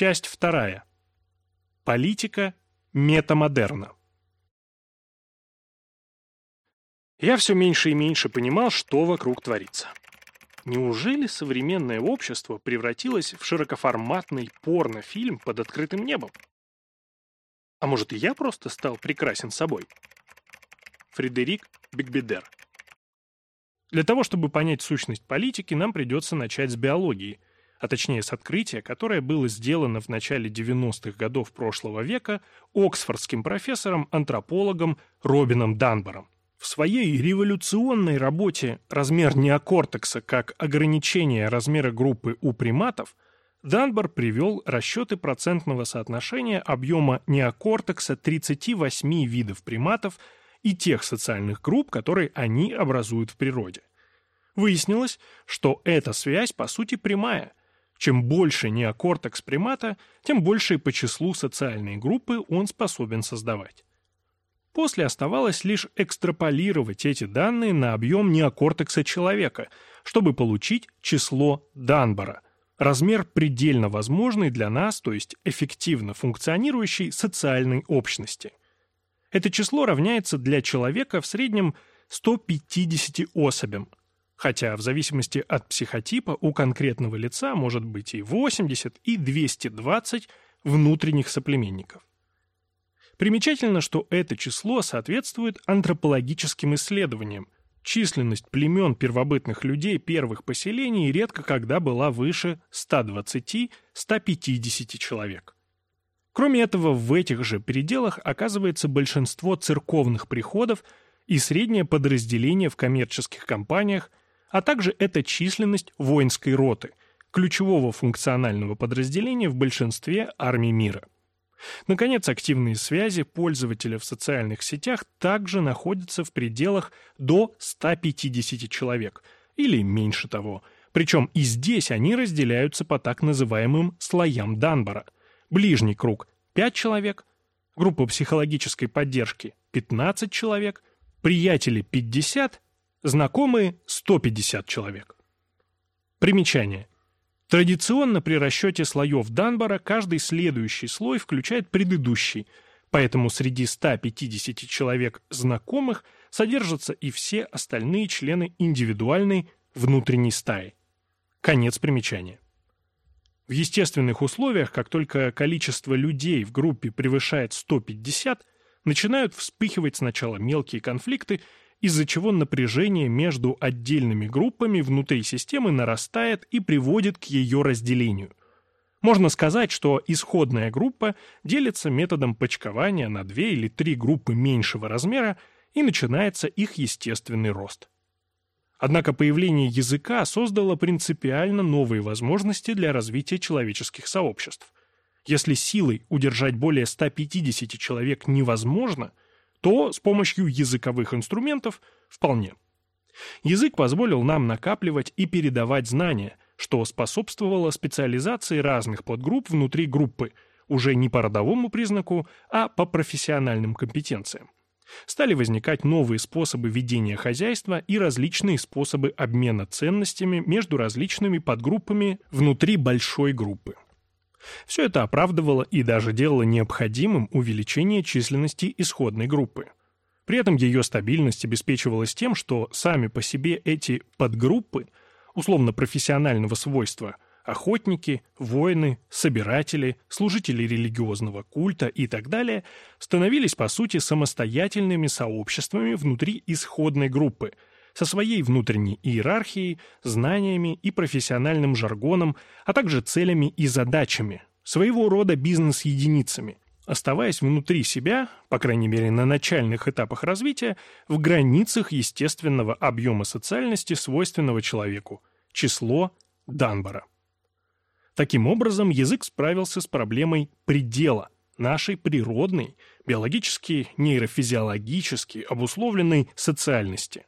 Часть вторая. Политика метамодерна. Я все меньше и меньше понимал, что вокруг творится. Неужели современное общество превратилось в широкоформатный порнофильм под открытым небом? А может, я просто стал прекрасен собой? Фредерик Бигбедер Для того, чтобы понять сущность политики, нам придется начать с биологии, а точнее с открытия, которое было сделано в начале 90-х годов прошлого века оксфордским профессором-антропологом Робином Данбором. В своей революционной работе «Размер неокортекса как ограничение размера группы у приматов» Данбор привел расчеты процентного соотношения объема неокортекса 38 видов приматов и тех социальных групп, которые они образуют в природе. Выяснилось, что эта связь по сути прямая. Чем больше неокортекс примата, тем больше по числу социальной группы он способен создавать. После оставалось лишь экстраполировать эти данные на объем неокортекса человека, чтобы получить число Данбора, размер предельно возможный для нас, то есть эффективно функционирующей социальной общности. Это число равняется для человека в среднем 150 особям, хотя в зависимости от психотипа у конкретного лица может быть и 80, и 220 внутренних соплеменников. Примечательно, что это число соответствует антропологическим исследованиям. Численность племен первобытных людей первых поселений редко когда была выше 120-150 человек. Кроме этого, в этих же пределах оказывается большинство церковных приходов и среднее подразделение в коммерческих компаниях, а также это численность воинской роты, ключевого функционального подразделения в большинстве армий мира. Наконец, активные связи пользователя в социальных сетях также находятся в пределах до 150 человек, или меньше того. Причем и здесь они разделяются по так называемым слоям Данбора. Ближний круг – 5 человек, группа психологической поддержки – 15 человек, приятели – 50, знакомые – 150 человек. Примечание – Традиционно при расчете слоев Данбора каждый следующий слой включает предыдущий, поэтому среди 150 человек знакомых содержатся и все остальные члены индивидуальной внутренней стаи. Конец примечания. В естественных условиях, как только количество людей в группе превышает 150, начинают вспыхивать сначала мелкие конфликты из-за чего напряжение между отдельными группами внутри системы нарастает и приводит к ее разделению. Можно сказать, что исходная группа делится методом почкования на две или три группы меньшего размера, и начинается их естественный рост. Однако появление языка создало принципиально новые возможности для развития человеческих сообществ. Если силой удержать более 150 человек невозможно – то с помощью языковых инструментов вполне. Язык позволил нам накапливать и передавать знания, что способствовало специализации разных подгрупп внутри группы, уже не по родовому признаку, а по профессиональным компетенциям. Стали возникать новые способы ведения хозяйства и различные способы обмена ценностями между различными подгруппами внутри большой группы. Все это оправдывало и даже делало необходимым увеличение численности исходной группы. При этом ее стабильность обеспечивалась тем, что сами по себе эти подгруппы, условно-профессионального свойства, охотники, воины, собиратели, служители религиозного культа и так далее, становились по сути самостоятельными сообществами внутри исходной группы – со своей внутренней иерархией, знаниями и профессиональным жаргоном, а также целями и задачами, своего рода бизнес-единицами, оставаясь внутри себя, по крайней мере на начальных этапах развития, в границах естественного объема социальности, свойственного человеку, число Данбора. Таким образом, язык справился с проблемой предела нашей природной, биологически, нейрофизиологически обусловленной социальности –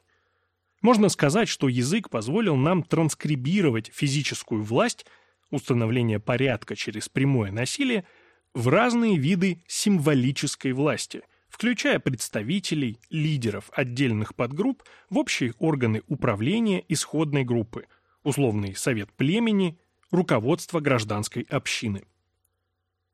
можно сказать, что язык позволил нам транскрибировать физическую власть, установление порядка через прямое насилие, в разные виды символической власти, включая представителей, лидеров отдельных подгрупп в общие органы управления исходной группы, условный совет племени, руководство гражданской общины.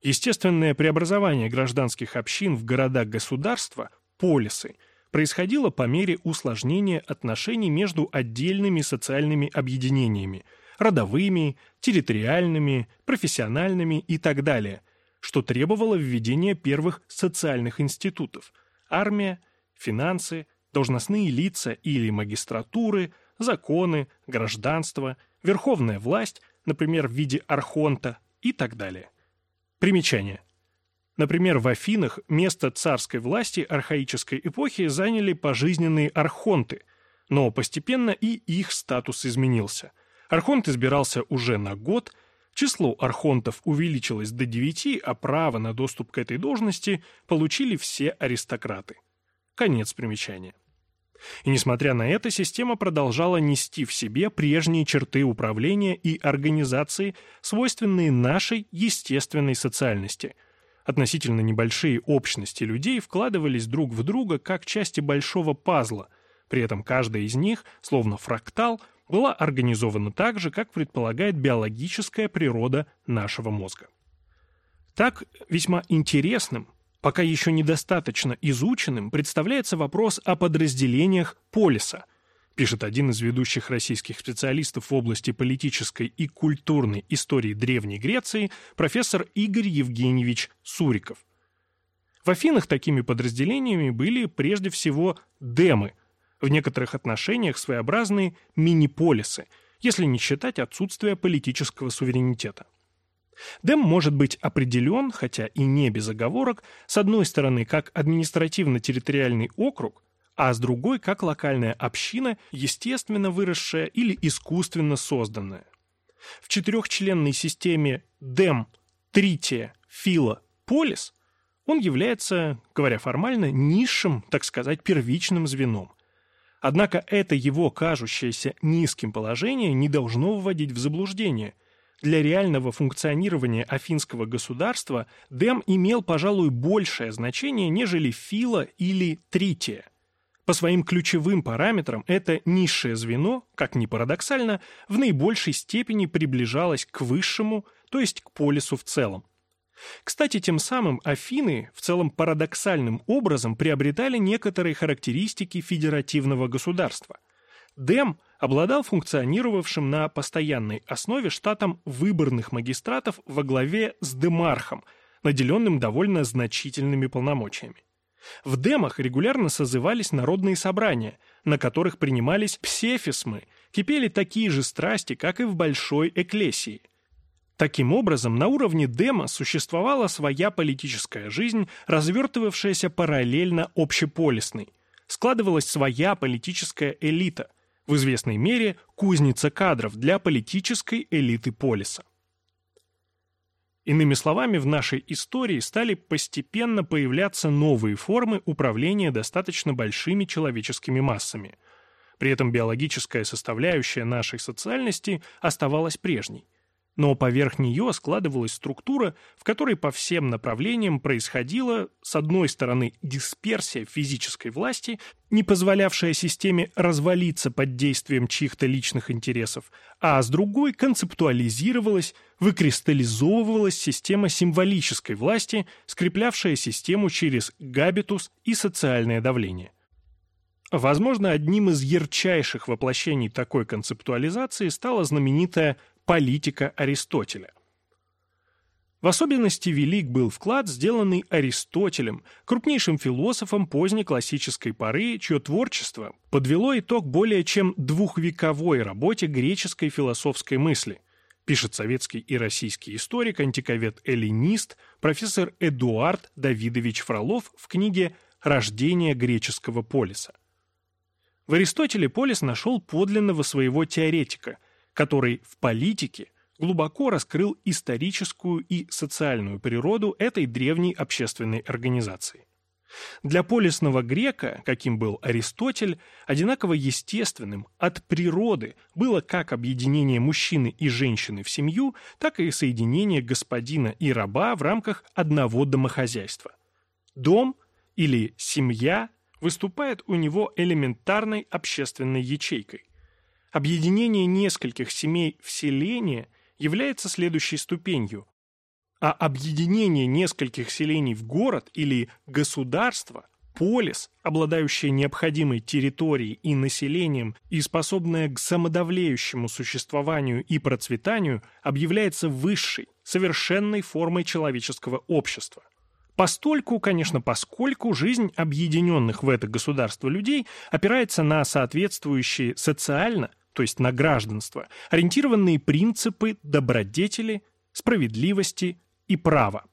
Естественное преобразование гражданских общин в города-государства, полисы, происходило по мере усложнения отношений между отдельными социальными объединениями – родовыми, территориальными, профессиональными и так далее, что требовало введения первых социальных институтов – армия, финансы, должностные лица или магистратуры, законы, гражданство, верховная власть, например, в виде архонта и так далее. Примечание. Например, в Афинах место царской власти архаической эпохи заняли пожизненные архонты, но постепенно и их статус изменился. Архонт избирался уже на год, число архонтов увеличилось до девяти, а право на доступ к этой должности получили все аристократы. Конец примечания. И несмотря на это, система продолжала нести в себе прежние черты управления и организации, свойственные нашей естественной социальности. Относительно небольшие общности людей вкладывались друг в друга как части большого пазла, при этом каждая из них, словно фрактал, была организована так же, как предполагает биологическая природа нашего мозга. Так весьма интересным Пока еще недостаточно изученным представляется вопрос о подразделениях полиса, пишет один из ведущих российских специалистов в области политической и культурной истории Древней Греции профессор Игорь Евгеньевич Суриков. В Афинах такими подразделениями были прежде всего демы, в некоторых отношениях своеобразные мини-полисы, если не считать отсутствие политического суверенитета. Дэм может быть определен, хотя и не без оговорок, с одной стороны как административно-территориальный округ, а с другой как локальная община, естественно выросшая или искусственно созданная. В четырехчленной системе ДЭМ, Трития, Фила, Полис он является, говоря формально, низшим, так сказать, первичным звеном. Однако это его кажущееся низким положение не должно вводить в заблуждение – для реального функционирования афинского государства Дэм имел, пожалуй, большее значение, нежели Фила или Трития. По своим ключевым параметрам это низшее звено, как ни парадоксально, в наибольшей степени приближалось к высшему, то есть к полису в целом. Кстати, тем самым Афины в целом парадоксальным образом приобретали некоторые характеристики федеративного государства. Дэм обладал функционировавшим на постоянной основе штатом выборных магистратов во главе с демархом, наделенным довольно значительными полномочиями. В демах регулярно созывались народные собрания, на которых принимались псефисмы, кипели такие же страсти, как и в большой эклесии. Таким образом, на уровне дема существовала своя политическая жизнь, развертывавшаяся параллельно общеполисной. Складывалась своя политическая элита – в известной мере кузница кадров для политической элиты полиса. Иными словами, в нашей истории стали постепенно появляться новые формы управления достаточно большими человеческими массами. При этом биологическая составляющая нашей социальности оставалась прежней – но поверх нее складывалась структура, в которой по всем направлениям происходила, с одной стороны, дисперсия физической власти, не позволявшая системе развалиться под действием чьих-то личных интересов, а с другой концептуализировалась, выкристаллизовывалась система символической власти, скреплявшая систему через габитус и социальное давление. Возможно, одним из ярчайших воплощений такой концептуализации стала знаменитая политика Аристотеля. В особенности велик был вклад, сделанный Аристотелем, крупнейшим философом поздней классической поры, чье творчество подвело итог более чем двухвековой работе греческой философской мысли, пишет советский и российский историк, антиковед-эллинист, профессор Эдуард Давидович Фролов в книге «Рождение греческого полиса». В Аристотеле полис нашел подлинного своего теоретика – который в политике глубоко раскрыл историческую и социальную природу этой древней общественной организации. Для полисного грека, каким был Аристотель, одинаково естественным от природы было как объединение мужчины и женщины в семью, так и соединение господина и раба в рамках одного домохозяйства. Дом или семья выступает у него элементарной общественной ячейкой. Объединение нескольких семей в селение является следующей ступенью. А объединение нескольких селений в город или государство, полис, обладающее необходимой территорией и населением и способное к самодавлеющему существованию и процветанию, объявляется высшей, совершенной формой человеческого общества. Постольку, конечно, поскольку жизнь объединенных в это государство людей опирается на соответствующие социально, то есть на гражданство, ориентированные принципы добродетели, справедливости и права.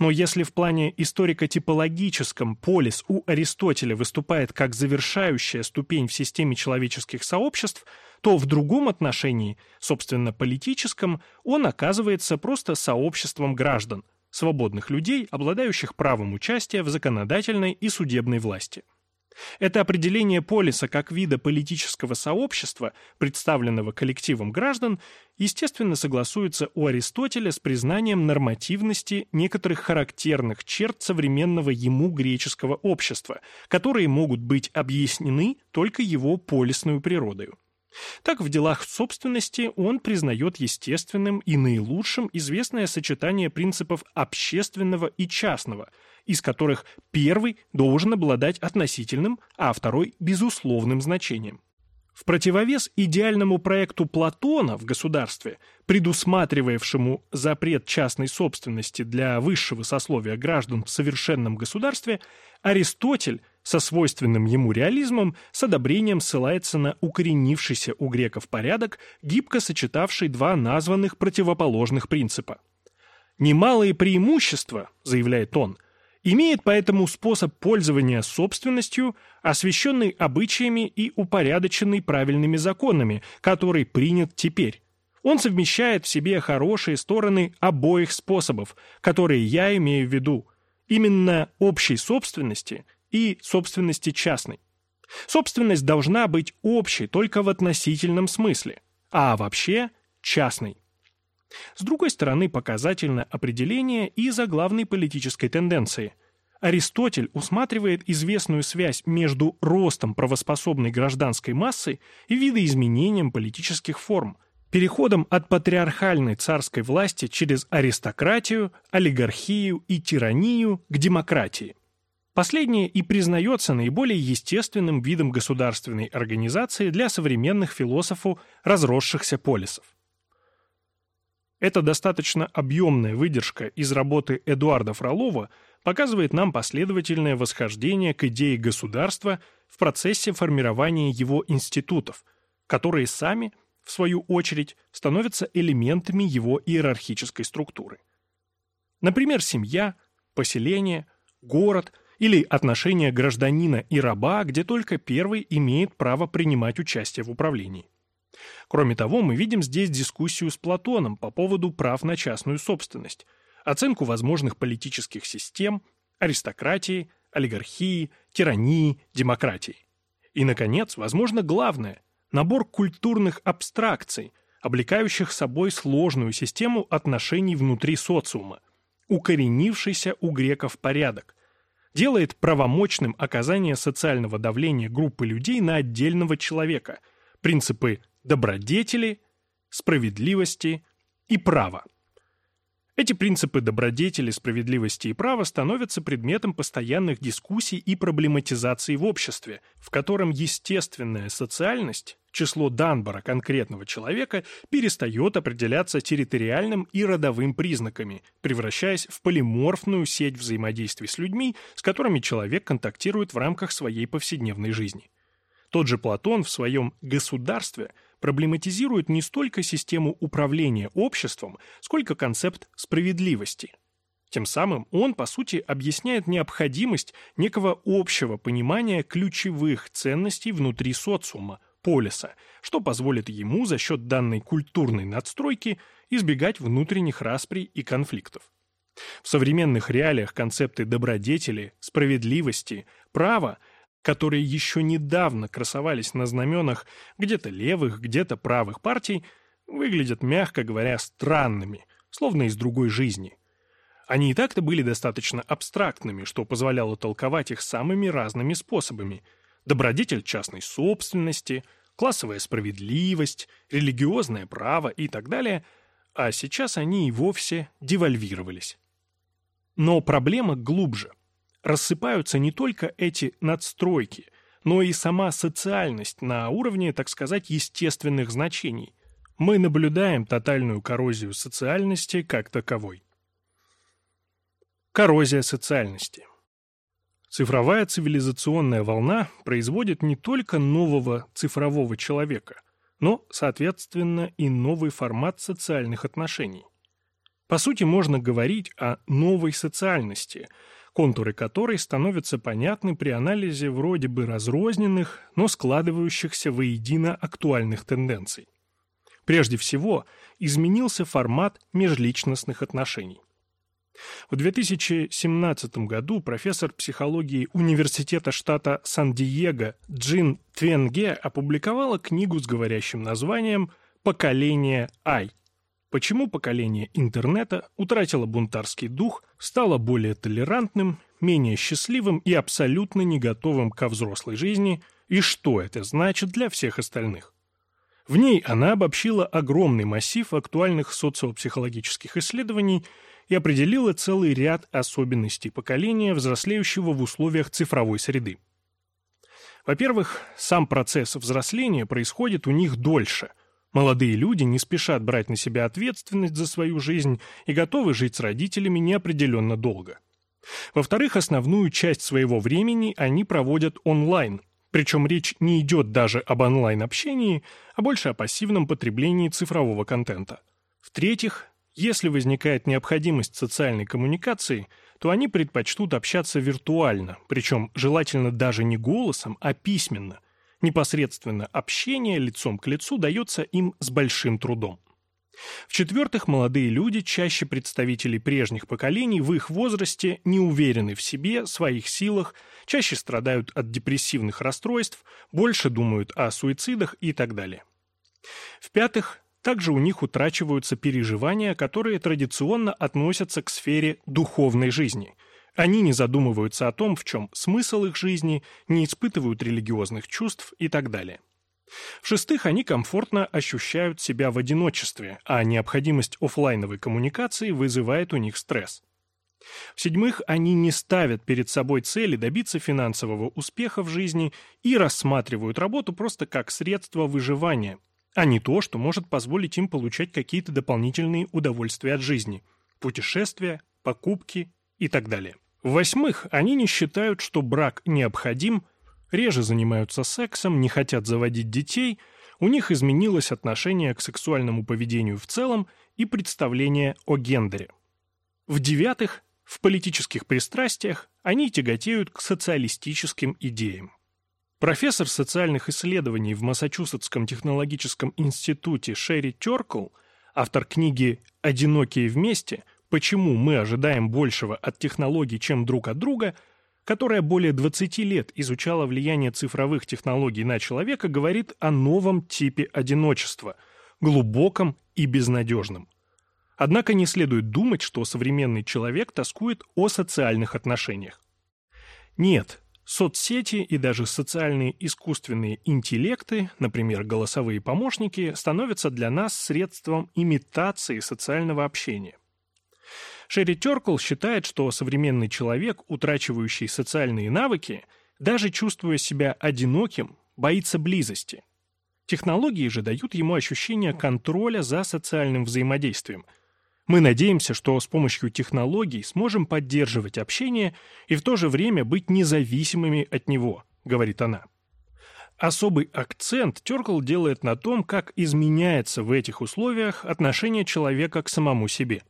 Но если в плане историко-типологическом полис у Аристотеля выступает как завершающая ступень в системе человеческих сообществ, то в другом отношении, собственно политическом, он оказывается просто сообществом граждан, свободных людей, обладающих правом участия в законодательной и судебной власти. Это определение полиса как вида политического сообщества, представленного коллективом граждан, естественно согласуется у Аристотеля с признанием нормативности некоторых характерных черт современного ему греческого общества, которые могут быть объяснены только его полисную природой. Так в делах собственности он признает естественным и наилучшим известное сочетание принципов общественного и частного – из которых первый должен обладать относительным, а второй – безусловным значением. В противовес идеальному проекту Платона в государстве, предусматривавшему запрет частной собственности для высшего сословия граждан в совершенном государстве, Аристотель со свойственным ему реализмом с одобрением ссылается на укоренившийся у греков порядок, гибко сочетавший два названных противоположных принципа. «Немалые преимущества», — заявляет он, — имеет поэтому способ пользования собственностью, освященный обычаями и упорядоченный правильными законами, который принят теперь. Он совмещает в себе хорошие стороны обоих способов, которые я имею в виду, именно общей собственности и собственности частной. Собственность должна быть общей только в относительном смысле, а вообще частной. С другой стороны, показательно определение и заглавной политической тенденции. Аристотель усматривает известную связь между ростом правоспособной гражданской массы и видоизменением политических форм, переходом от патриархальной царской власти через аристократию, олигархию и тиранию к демократии. Последнее и признается наиболее естественным видом государственной организации для современных философов разросшихся полисов. Эта достаточно объемная выдержка из работы Эдуарда Фролова показывает нам последовательное восхождение к идее государства в процессе формирования его институтов, которые сами, в свою очередь, становятся элементами его иерархической структуры. Например, семья, поселение, город или отношения гражданина и раба, где только первый имеет право принимать участие в управлении. Кроме того, мы видим здесь дискуссию с Платоном по поводу прав на частную собственность, оценку возможных политических систем, аристократии, олигархии, тирании, демократии. И, наконец, возможно, главное – набор культурных абстракций, облекающих собой сложную систему отношений внутри социума, укоренившийся у греков порядок, делает правомочным оказание социального давления группы людей на отдельного человека, принципы добродетели, справедливости и права. Эти принципы добродетели, справедливости и права становятся предметом постоянных дискуссий и проблематизации в обществе, в котором естественная социальность, число Данбара конкретного человека, перестает определяться территориальным и родовым признаками, превращаясь в полиморфную сеть взаимодействий с людьми, с которыми человек контактирует в рамках своей повседневной жизни. Тот же Платон в своем «государстве» проблематизирует не столько систему управления обществом, сколько концепт справедливости. Тем самым он, по сути, объясняет необходимость некого общего понимания ключевых ценностей внутри социума, полиса, что позволит ему за счет данной культурной надстройки избегать внутренних расприй и конфликтов. В современных реалиях концепты добродетели, справедливости, права которые еще недавно красовались на знаменах где-то левых, где-то правых партий, выглядят, мягко говоря, странными, словно из другой жизни. Они и так-то были достаточно абстрактными, что позволяло толковать их самыми разными способами. Добродетель частной собственности, классовая справедливость, религиозное право и так далее – а сейчас они и вовсе девальвировались. Но проблема глубже. Рассыпаются не только эти надстройки, но и сама социальность на уровне, так сказать, естественных значений. Мы наблюдаем тотальную коррозию социальности как таковой. Коррозия социальности. Цифровая цивилизационная волна производит не только нового цифрового человека, но, соответственно, и новый формат социальных отношений. По сути, можно говорить о новой социальности, контуры которой становятся понятны при анализе вроде бы разрозненных, но складывающихся воедино актуальных тенденций. Прежде всего, изменился формат межличностных отношений. В 2017 году профессор психологии Университета штата Сан-Диего Джин Твенге опубликовала книгу с говорящим названием «Поколение Ай». Почему поколение интернета утратило бунтарский дух, стало более толерантным, менее счастливым и абсолютно не готовым ко взрослой жизни, и что это значит для всех остальных. В ней она обобщила огромный массив актуальных социопсихологических исследований и определила целый ряд особенностей поколения, взрослеющего в условиях цифровой среды. Во-первых, сам процесс взросления происходит у них дольше. Молодые люди не спешат брать на себя ответственность за свою жизнь и готовы жить с родителями неопределенно долго. Во-вторых, основную часть своего времени они проводят онлайн, причем речь не идет даже об онлайн-общении, а больше о пассивном потреблении цифрового контента. В-третьих, если возникает необходимость социальной коммуникации, то они предпочтут общаться виртуально, причем желательно даже не голосом, а письменно. Непосредственно общение лицом к лицу дается им с большим трудом. В-четвертых, молодые люди, чаще представители прежних поколений, в их возрасте не уверены в себе, своих силах, чаще страдают от депрессивных расстройств, больше думают о суицидах и так далее. В-пятых, также у них утрачиваются переживания, которые традиционно относятся к сфере духовной жизни. Они не задумываются о том, в чем смысл их жизни, не испытывают религиозных чувств и так далее. В-шестых, они комфортно ощущают себя в одиночестве, а необходимость офлайновой коммуникации вызывает у них стресс. В-седьмых, они не ставят перед собой цели добиться финансового успеха в жизни и рассматривают работу просто как средство выживания, а не то, что может позволить им получать какие-то дополнительные удовольствия от жизни – путешествия, покупки и так далее. В-восьмых, они не считают, что брак необходим, реже занимаются сексом, не хотят заводить детей, у них изменилось отношение к сексуальному поведению в целом и представление о гендере. В-девятых, в политических пристрастиях они тяготеют к социалистическим идеям. Профессор социальных исследований в Массачусетском технологическом институте Шерри Теркл, автор книги «Одинокие вместе. Почему мы ожидаем большего от технологий, чем друг от друга», которая более 20 лет изучала влияние цифровых технологий на человека, говорит о новом типе одиночества – глубоком и безнадежном. Однако не следует думать, что современный человек тоскует о социальных отношениях. Нет, Соцсети и даже социальные искусственные интеллекты, например, голосовые помощники, становятся для нас средством имитации социального общения. Шерри Теркл считает, что современный человек, утрачивающий социальные навыки, даже чувствуя себя одиноким, боится близости. Технологии же дают ему ощущение контроля за социальным взаимодействием – мы надеемся, что с помощью технологий сможем поддерживать общение и в то же время быть независимыми от него, говорит она. Особый акцент Теркл делает на том, как изменяется в этих условиях отношение человека к самому себе.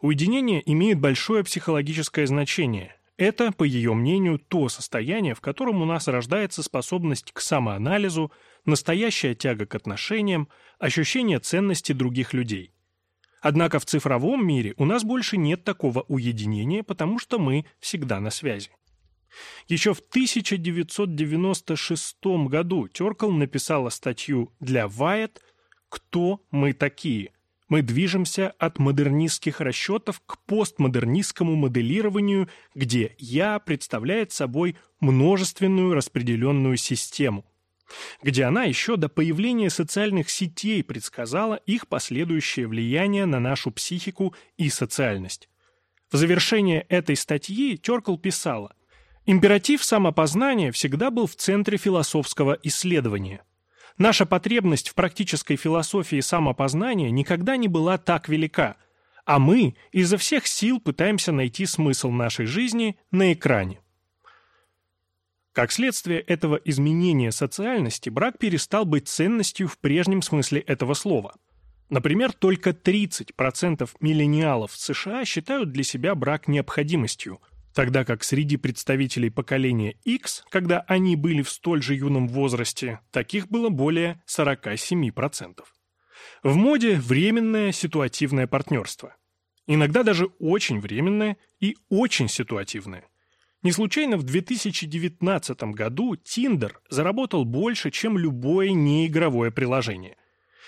Уединение имеет большое психологическое значение. Это, по ее мнению, то состояние, в котором у нас рождается способность к самоанализу, настоящая тяга к отношениям, ощущение ценности других людей – Однако в цифровом мире у нас больше нет такого уединения, потому что мы всегда на связи. Еще в 1996 году Теркл написала статью для Wired «Кто мы такие?». Мы движемся от модернистских расчетов к постмодернистскому моделированию, где «я» представляет собой множественную распределенную систему. где она еще до появления социальных сетей предсказала их последующее влияние на нашу психику и социальность. В завершение этой статьи Теркл писала, «Императив самопознания всегда был в центре философского исследования. Наша потребность в практической философии самопознания никогда не была так велика, а мы изо всех сил пытаемся найти смысл нашей жизни на экране». Как следствие этого изменения социальности, брак перестал быть ценностью в прежнем смысле этого слова. Например, только 30% миллениалов США считают для себя брак необходимостью, тогда как среди представителей поколения X, когда они были в столь же юном возрасте, таких было более 47%. В моде временное ситуативное партнерство. Иногда даже очень временное и очень ситуативное. Не случайно в 2019 году Tinder заработал больше, чем любое неигровое приложение.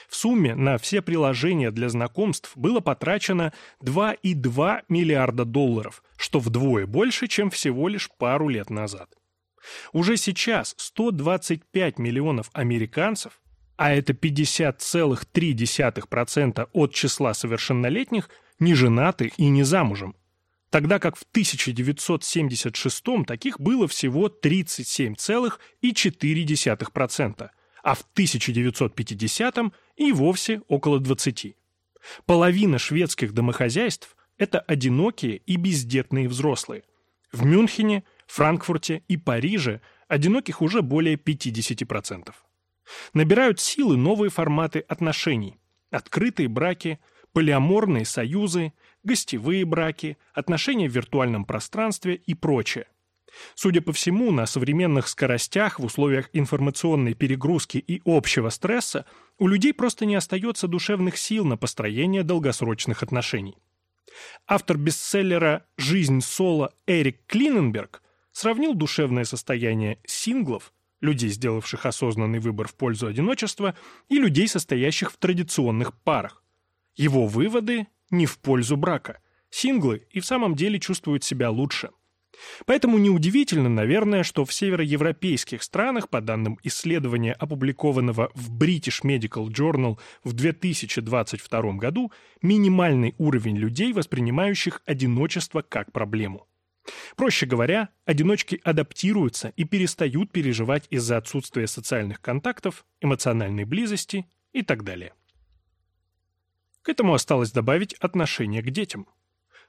В сумме на все приложения для знакомств было потрачено 2,2 миллиарда долларов, что вдвое больше, чем всего лишь пару лет назад. Уже сейчас 125 миллионов американцев, а это 50,3% от числа совершеннолетних, не женаты и не замужем тогда как в 1976 таких было всего 37,4%, а в 1950 и вовсе около 20%. Половина шведских домохозяйств – это одинокие и бездетные взрослые. В Мюнхене, Франкфурте и Париже одиноких уже более 50%. Набирают силы новые форматы отношений – открытые браки, полиаморные союзы, гостевые браки, отношения в виртуальном пространстве и прочее. Судя по всему, на современных скоростях в условиях информационной перегрузки и общего стресса у людей просто не остается душевных сил на построение долгосрочных отношений. Автор бестселлера «Жизнь соло» Эрик Клиненберг сравнил душевное состояние синглов, людей, сделавших осознанный выбор в пользу одиночества, и людей, состоящих в традиционных парах. Его выводы не в пользу брака. Синглы и в самом деле чувствуют себя лучше. Поэтому неудивительно, наверное, что в североевропейских странах, по данным исследования, опубликованного в British Medical Journal в 2022 году, минимальный уровень людей, воспринимающих одиночество как проблему. Проще говоря, одиночки адаптируются и перестают переживать из-за отсутствия социальных контактов, эмоциональной близости и так далее. К этому осталось добавить отношение к детям.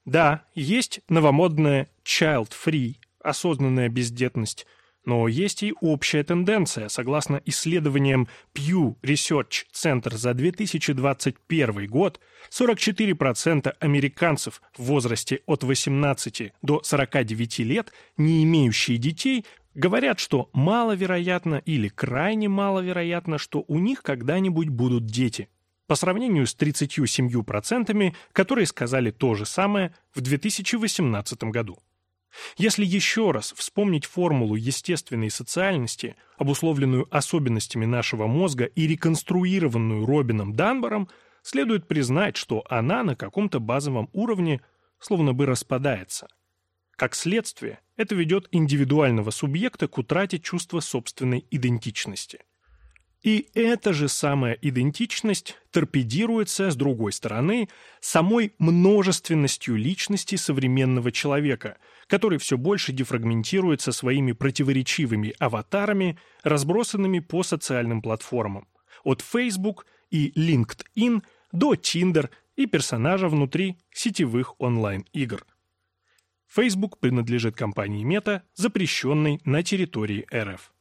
Да, есть новомодная child-free, осознанная бездетность, но есть и общая тенденция. Согласно исследованиям Pew Research Center за 2021 год, 44% американцев в возрасте от 18 до 49 лет, не имеющие детей, говорят, что маловероятно или крайне маловероятно, что у них когда-нибудь будут дети по сравнению с 37%, которые сказали то же самое в 2018 году. Если еще раз вспомнить формулу естественной социальности, обусловленную особенностями нашего мозга и реконструированную Робином Данбором, следует признать, что она на каком-то базовом уровне словно бы распадается. Как следствие, это ведет индивидуального субъекта к утрате чувства собственной идентичности – и эта же самая идентичность торпедируется, с другой стороны, самой множественностью личности современного человека, который все больше дефрагментируется своими противоречивыми аватарами, разбросанными по социальным платформам. От Facebook и LinkedIn до Tinder и персонажа внутри сетевых онлайн-игр. Facebook принадлежит компании Meta, запрещенной на территории РФ.